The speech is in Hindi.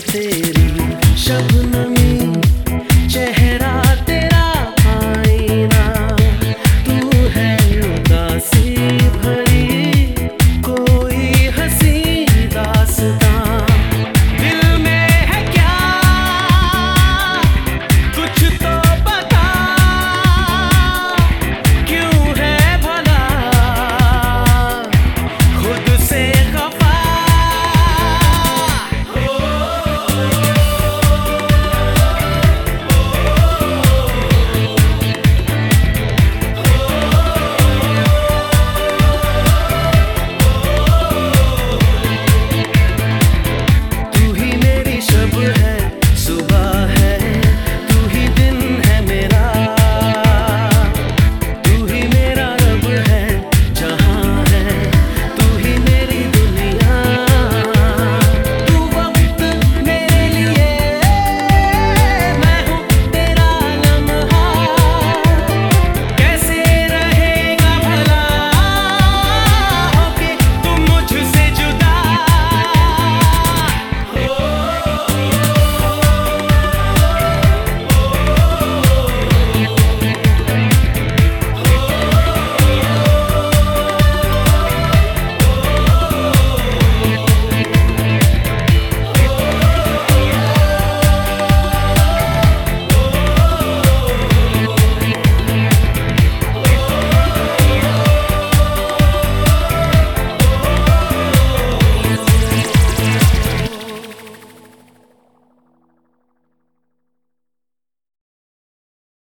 तेरी शबनम